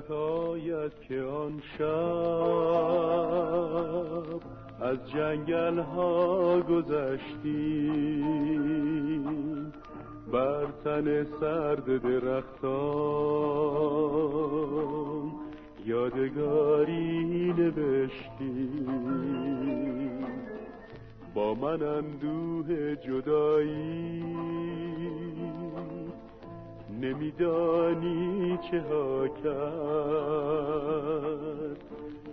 خاطرت آید که آن شب از جنگل ها گذشتی بر تن سرد درختان یادگاری نوشتی با من اندوه جدایی نمیدانی چه ها کرد.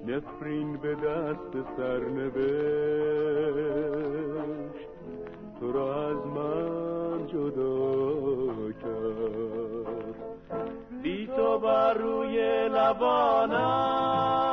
نفرین به دست سرنوشت تو را از من جدا کرد. بی تو بر روی لبانم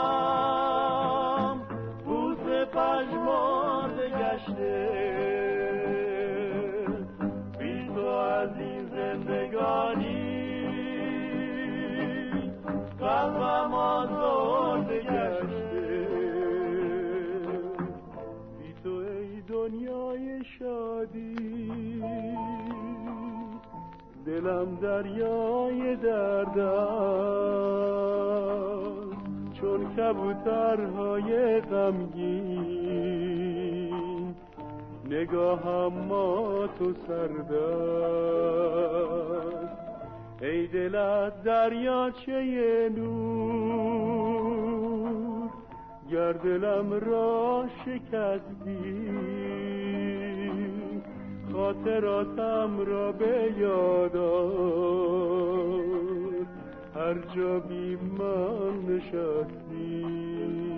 دلم دریای درد چون کبوترهای غمگین نگاهم ما تو سردست ای دلت دریاچه نور گر دلم را شکستی خاطراتم را به یاد هر جا بی من نشستی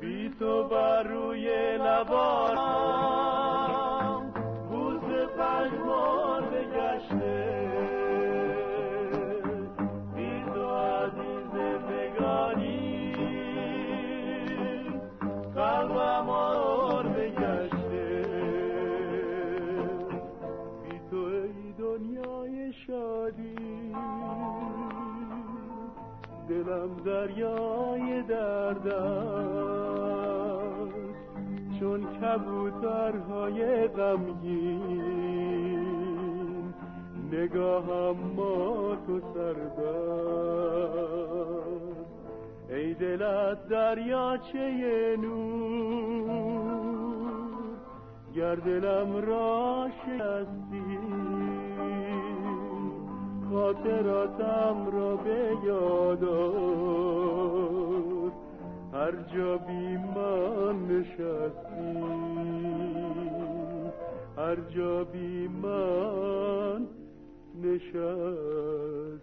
بی تو بر روی دلم دریای درد است چون کبوترهای غمگین نگاهم ما تو سردست ای دلت دریاچه نور گر دلم را شکستی. خاطراتم را به یاد هر جا بی من نشستی هر جا بی من نشستی